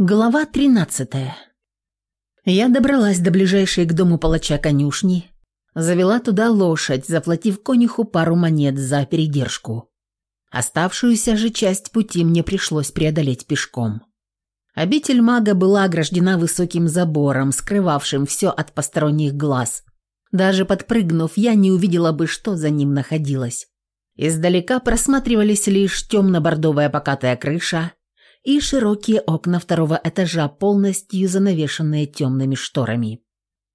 Глава 13. Я добралась до ближайшей к дому палача конюшни, завела туда лошадь, заплатив конюху пару монет за передержку. Оставшуюся же часть пути мне пришлось преодолеть пешком. Обитель мага была ограждена высоким забором, скрывавшим все от посторонних глаз. Даже подпрыгнув, я не увидела бы, что за ним находилось. Издалека просматривались лишь темно-бордовая покатая крыша – и широкие окна второго этажа, полностью занавешенные темными шторами.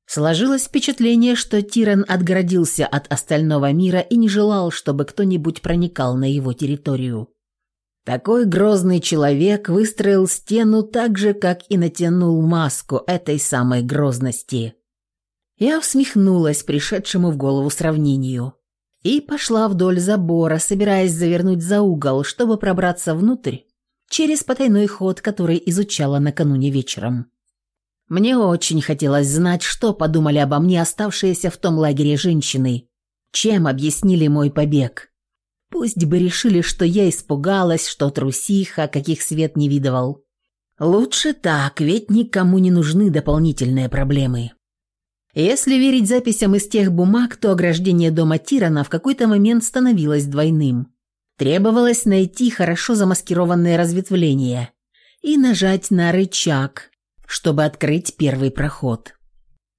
Сложилось впечатление, что Тиран отгородился от остального мира и не желал, чтобы кто-нибудь проникал на его территорию. Такой грозный человек выстроил стену так же, как и натянул маску этой самой грозности. Я усмехнулась пришедшему в голову сравнению и пошла вдоль забора, собираясь завернуть за угол, чтобы пробраться внутрь через потайной ход, который изучала накануне вечером. Мне очень хотелось знать, что подумали обо мне оставшиеся в том лагере женщины, чем объяснили мой побег. Пусть бы решили, что я испугалась, что трусиха, каких свет не видывал. Лучше так, ведь никому не нужны дополнительные проблемы. Если верить записям из тех бумаг, то ограждение дома Тирана в какой-то момент становилось двойным. Требовалось найти хорошо замаскированное разветвление и нажать на рычаг, чтобы открыть первый проход.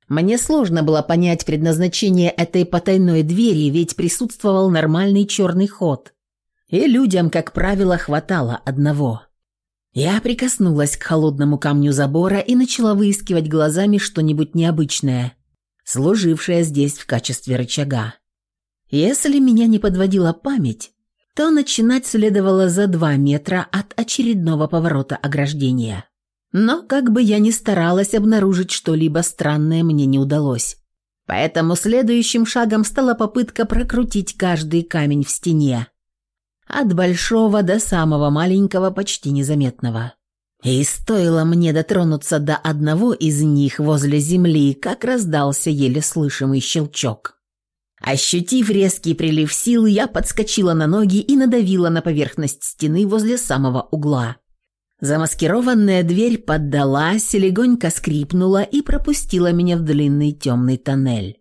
Мне сложно было понять предназначение этой потайной двери, ведь присутствовал нормальный черный ход. И людям, как правило, хватало одного. Я прикоснулась к холодному камню забора и начала выискивать глазами что-нибудь необычное, служившее здесь в качестве рычага. Если меня не подводила память, то начинать следовало за два метра от очередного поворота ограждения. Но как бы я ни старалась обнаружить что-либо странное, мне не удалось. Поэтому следующим шагом стала попытка прокрутить каждый камень в стене. От большого до самого маленького, почти незаметного. И стоило мне дотронуться до одного из них возле земли, как раздался еле слышимый щелчок. Ощутив резкий прилив сил, я подскочила на ноги и надавила на поверхность стены возле самого угла. Замаскированная дверь поддалась, легонько скрипнула и пропустила меня в длинный темный тоннель.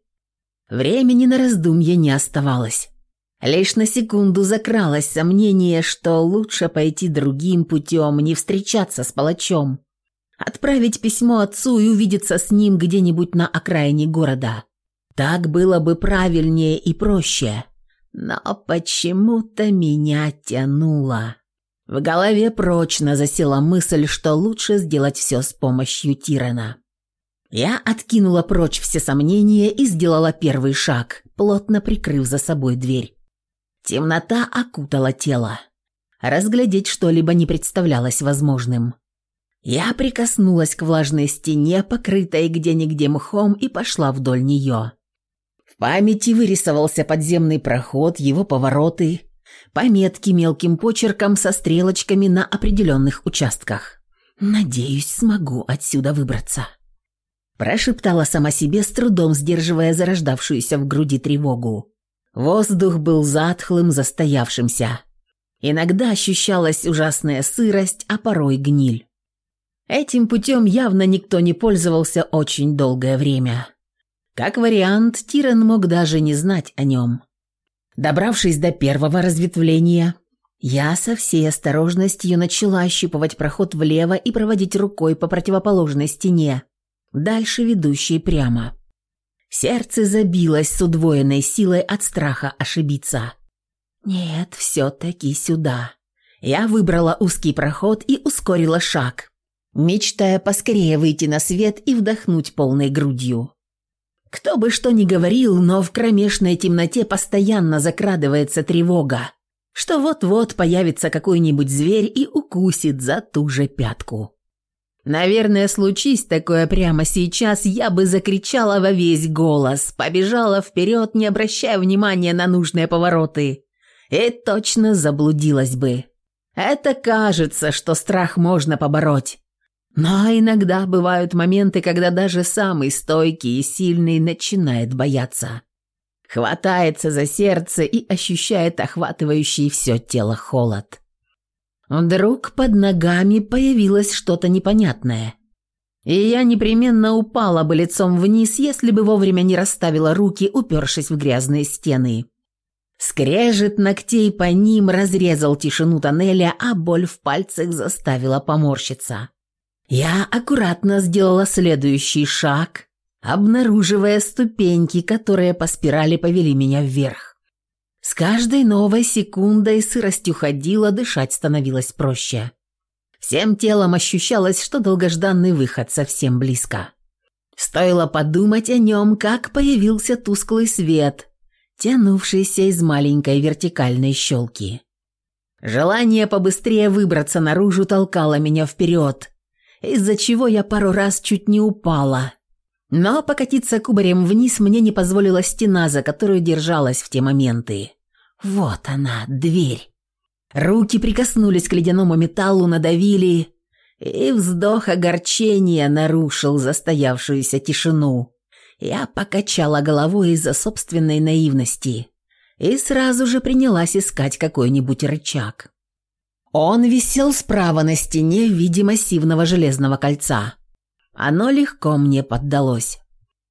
Времени на раздумье не оставалось. Лишь на секунду закралось сомнение, что лучше пойти другим путем, не встречаться с палачом. Отправить письмо отцу и увидеться с ним где-нибудь на окраине города. Так было бы правильнее и проще. Но почему-то меня тянуло. В голове прочно засела мысль, что лучше сделать все с помощью Тирана. Я откинула прочь все сомнения и сделала первый шаг, плотно прикрыв за собой дверь. Темнота окутала тело. Разглядеть что-либо не представлялось возможным. Я прикоснулась к влажной стене, покрытой где-нигде мхом, и пошла вдоль нее. В памяти вырисовался подземный проход, его повороты, пометки мелким почерком со стрелочками на определенных участках. «Надеюсь, смогу отсюда выбраться», – прошептала сама себе, с трудом сдерживая зарождавшуюся в груди тревогу. Воздух был затхлым, застоявшимся. Иногда ощущалась ужасная сырость, а порой гниль. Этим путем явно никто не пользовался очень долгое время. Как вариант, Тиран мог даже не знать о нем. Добравшись до первого разветвления, я со всей осторожностью начала ощупывать проход влево и проводить рукой по противоположной стене, дальше ведущей прямо. Сердце забилось с удвоенной силой от страха ошибиться. Нет, все-таки сюда. Я выбрала узкий проход и ускорила шаг, мечтая поскорее выйти на свет и вдохнуть полной грудью. Кто бы что ни говорил, но в кромешной темноте постоянно закрадывается тревога, что вот-вот появится какой-нибудь зверь и укусит за ту же пятку. Наверное, случись такое прямо сейчас, я бы закричала во весь голос, побежала вперед, не обращая внимания на нужные повороты, и точно заблудилась бы. Это кажется, что страх можно побороть, но иногда бывают моменты, когда даже самый стойкий и сильный начинает бояться. Хватается за сердце и ощущает охватывающий все тело холод. Вдруг под ногами появилось что-то непонятное. И я непременно упала бы лицом вниз, если бы вовремя не расставила руки, упершись в грязные стены. Скрежет ногтей по ним разрезал тишину тоннеля, а боль в пальцах заставила поморщиться. Я аккуратно сделала следующий шаг, обнаруживая ступеньки, которые по спирали повели меня вверх. С каждой новой секундой сырость уходила, дышать становилось проще. Всем телом ощущалось, что долгожданный выход совсем близко. Стоило подумать о нем, как появился тусклый свет, тянувшийся из маленькой вертикальной щелки. Желание побыстрее выбраться наружу толкало меня вперед, из-за чего я пару раз чуть не упала. Но покатиться кубарем вниз мне не позволила стена, за которую держалась в те моменты. Вот она, дверь. Руки прикоснулись к ледяному металлу, надавили, и вздох огорчения нарушил застоявшуюся тишину. Я покачала головой из-за собственной наивности и сразу же принялась искать какой-нибудь рычаг. Он висел справа на стене в виде массивного железного кольца. Оно легко мне поддалось.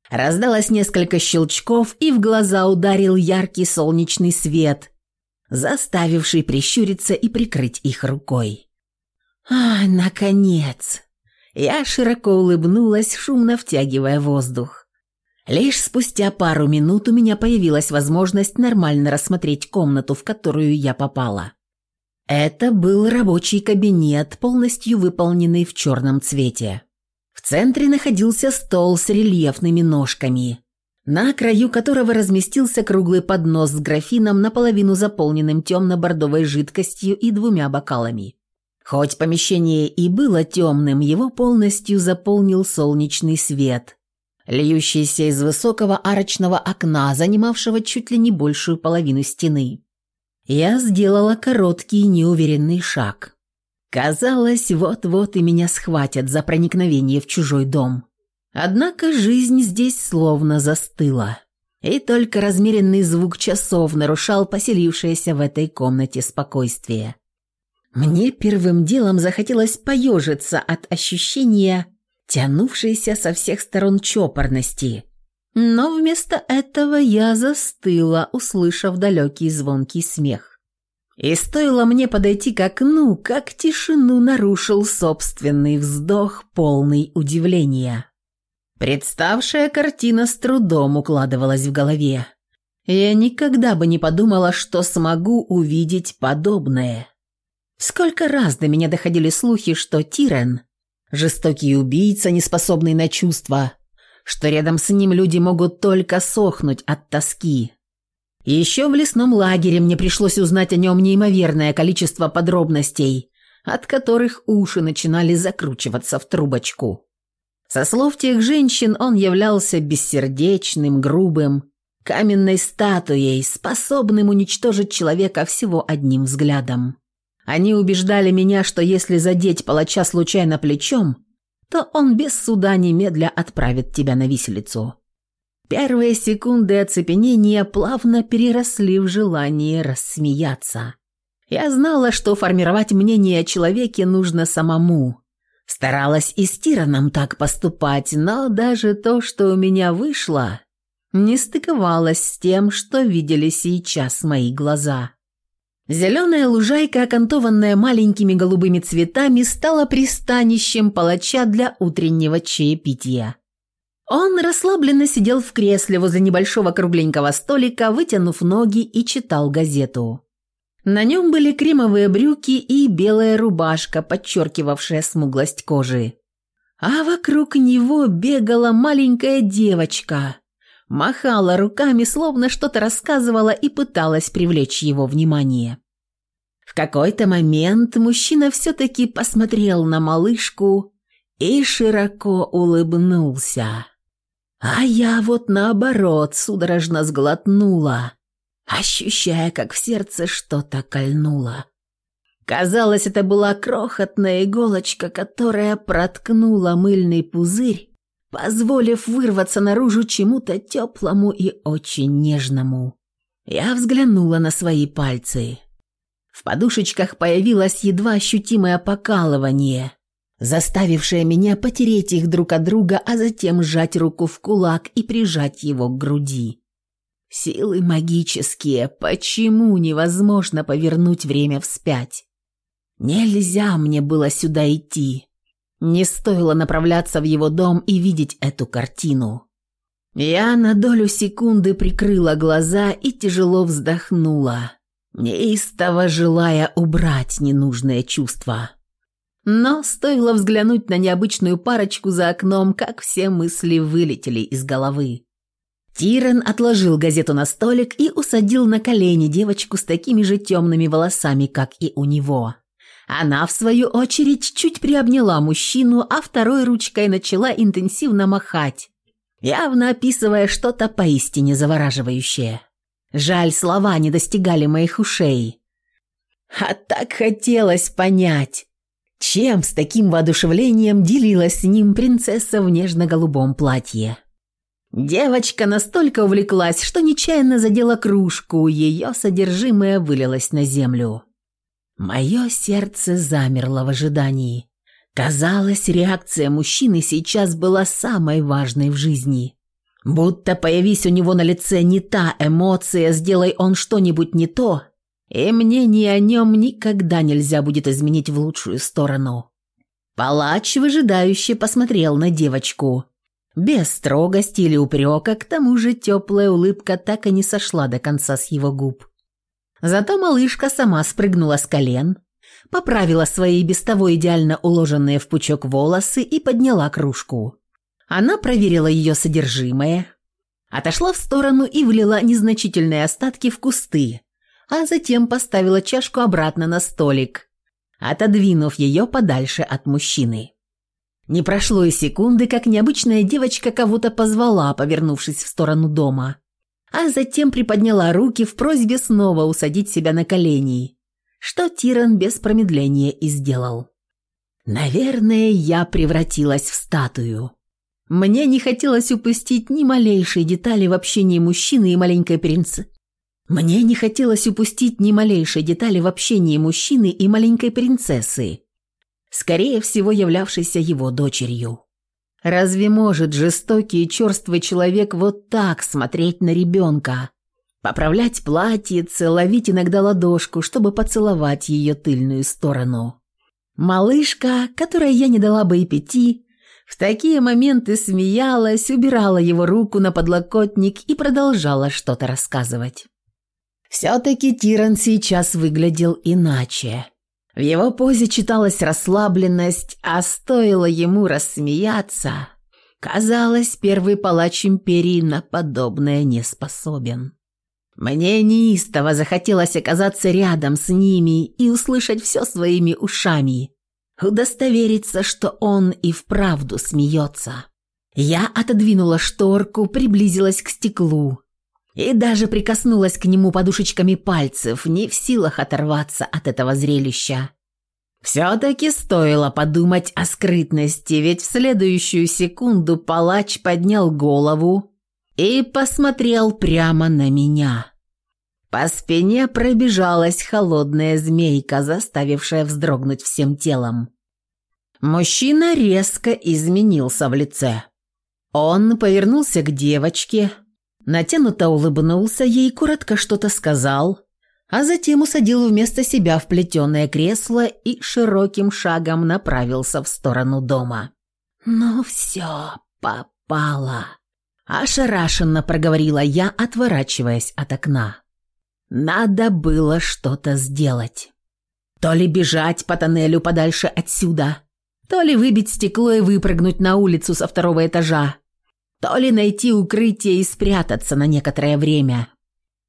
Раздалось несколько щелчков, и в глаза ударил яркий солнечный свет, заставивший прищуриться и прикрыть их рукой. «Ай, наконец!» Я широко улыбнулась, шумно втягивая воздух. Лишь спустя пару минут у меня появилась возможность нормально рассмотреть комнату, в которую я попала. Это был рабочий кабинет, полностью выполненный в черном цвете. В центре находился стол с рельефными ножками на краю которого разместился круглый поднос с графином, наполовину заполненным темно-бордовой жидкостью и двумя бокалами. Хоть помещение и было темным, его полностью заполнил солнечный свет, льющийся из высокого арочного окна, занимавшего чуть ли не большую половину стены. Я сделала короткий неуверенный шаг. Казалось, вот-вот и меня схватят за проникновение в чужой дом. Однако жизнь здесь словно застыла. И только размеренный звук часов нарушал поселившееся в этой комнате спокойствие. Мне первым делом захотелось поежиться от ощущения тянувшейся со всех сторон чопорности. Но вместо этого я застыла, услышав далекий звонкий смех. И стоило мне подойти к окну, как тишину нарушил собственный вздох, полный удивления. Представшая картина с трудом укладывалась в голове. Я никогда бы не подумала, что смогу увидеть подобное. Сколько раз до меня доходили слухи, что Тирен – жестокий убийца, неспособный на чувства, что рядом с ним люди могут только сохнуть от тоски. Еще в лесном лагере мне пришлось узнать о нем неимоверное количество подробностей, от которых уши начинали закручиваться в трубочку. Со слов тех женщин он являлся бессердечным, грубым, каменной статуей, способным уничтожить человека всего одним взглядом. Они убеждали меня, что если задеть палача случайно плечом, то он без суда немедля отправит тебя на виселицу. Первые секунды оцепенения плавно переросли в желание рассмеяться. Я знала, что формировать мнение о человеке нужно самому, Старалась и с Тираном так поступать, но даже то, что у меня вышло, не стыковалось с тем, что видели сейчас мои глаза. Зеленая лужайка, окантованная маленькими голубыми цветами, стала пристанищем палача для утреннего чаепития. Он расслабленно сидел в кресле возле небольшого кругленького столика, вытянув ноги и читал газету. На нем были кремовые брюки и белая рубашка, подчеркивавшая смуглость кожи. А вокруг него бегала маленькая девочка. Махала руками, словно что-то рассказывала и пыталась привлечь его внимание. В какой-то момент мужчина все-таки посмотрел на малышку и широко улыбнулся. А я вот наоборот судорожно сглотнула ощущая, как в сердце что-то кольнуло. Казалось, это была крохотная иголочка, которая проткнула мыльный пузырь, позволив вырваться наружу чему-то теплому и очень нежному. Я взглянула на свои пальцы. В подушечках появилось едва ощутимое покалывание, заставившее меня потереть их друг от друга, а затем сжать руку в кулак и прижать его к груди. Силы магические, почему невозможно повернуть время вспять? Нельзя мне было сюда идти. Не стоило направляться в его дом и видеть эту картину. Я на долю секунды прикрыла глаза и тяжело вздохнула, неистово желая убрать ненужные чувства. Но стоило взглянуть на необычную парочку за окном, как все мысли вылетели из головы. Тирен отложил газету на столик и усадил на колени девочку с такими же темными волосами, как и у него. Она, в свою очередь, чуть приобняла мужчину, а второй ручкой начала интенсивно махать, явно описывая что-то поистине завораживающее. Жаль, слова не достигали моих ушей. А так хотелось понять, чем с таким воодушевлением делилась с ним принцесса в нежно-голубом платье. Девочка настолько увлеклась, что нечаянно задела кружку, ее содержимое вылилось на землю. Мое сердце замерло в ожидании. Казалось, реакция мужчины сейчас была самой важной в жизни. Будто появись у него на лице не та эмоция, сделай он что-нибудь не то, и мнение о нем никогда нельзя будет изменить в лучшую сторону. Палач выжидающе посмотрел на девочку. Без строгости или упрека, к тому же теплая улыбка так и не сошла до конца с его губ. Зато малышка сама спрыгнула с колен, поправила свои без того идеально уложенные в пучок волосы и подняла кружку. Она проверила ее содержимое, отошла в сторону и влила незначительные остатки в кусты, а затем поставила чашку обратно на столик, отодвинув ее подальше от мужчины. Не прошло и секунды, как необычная девочка кого-то позвала, повернувшись в сторону дома, а затем приподняла руки в просьбе снова усадить себя на колени, что Тиран без промедления и сделал. Наверное, я превратилась в статую. Мне не хотелось упустить ни малейшей детали в общении мужчины и маленькой принцессы. Мне не хотелось упустить ни малейшей детали в общении мужчины и маленькой принцессы, скорее всего являвшейся его дочерью. Разве может жестокий и черствый человек вот так смотреть на ребенка, Поправлять платьице, ловить иногда ладошку, чтобы поцеловать ее тыльную сторону. Малышка, которой я не дала бы и пяти, в такие моменты смеялась, убирала его руку на подлокотник и продолжала что-то рассказывать. Все-таки Тиран сейчас выглядел иначе. В его позе читалась расслабленность, а стоило ему рассмеяться, казалось, первый палач империи на подобное не способен. Мне неистово захотелось оказаться рядом с ними и услышать все своими ушами, удостовериться, что он и вправду смеется. Я отодвинула шторку, приблизилась к стеклу и даже прикоснулась к нему подушечками пальцев, не в силах оторваться от этого зрелища. Все-таки стоило подумать о скрытности, ведь в следующую секунду палач поднял голову и посмотрел прямо на меня. По спине пробежалась холодная змейка, заставившая вздрогнуть всем телом. Мужчина резко изменился в лице. Он повернулся к девочке, натянуто улыбнулся ей, коротко что-то сказал, а затем усадил вместо себя в плетеное кресло и широким шагом направился в сторону дома. «Ну все, попало!» Ошарашенно проговорила я, отворачиваясь от окна. Надо было что-то сделать. То ли бежать по тоннелю подальше отсюда, то ли выбить стекло и выпрыгнуть на улицу со второго этажа, то ли найти укрытие и спрятаться на некоторое время.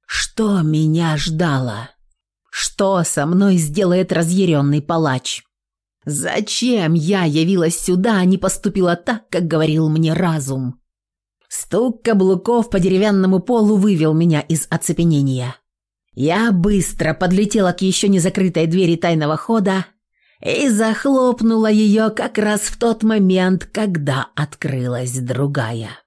Что меня ждало? Что со мной сделает разъяренный палач? Зачем я явилась сюда, а не поступила так, как говорил мне разум? Стук каблуков по деревянному полу вывел меня из оцепенения. Я быстро подлетела к еще не закрытой двери тайного хода и захлопнула ее как раз в тот момент, когда открылась другая.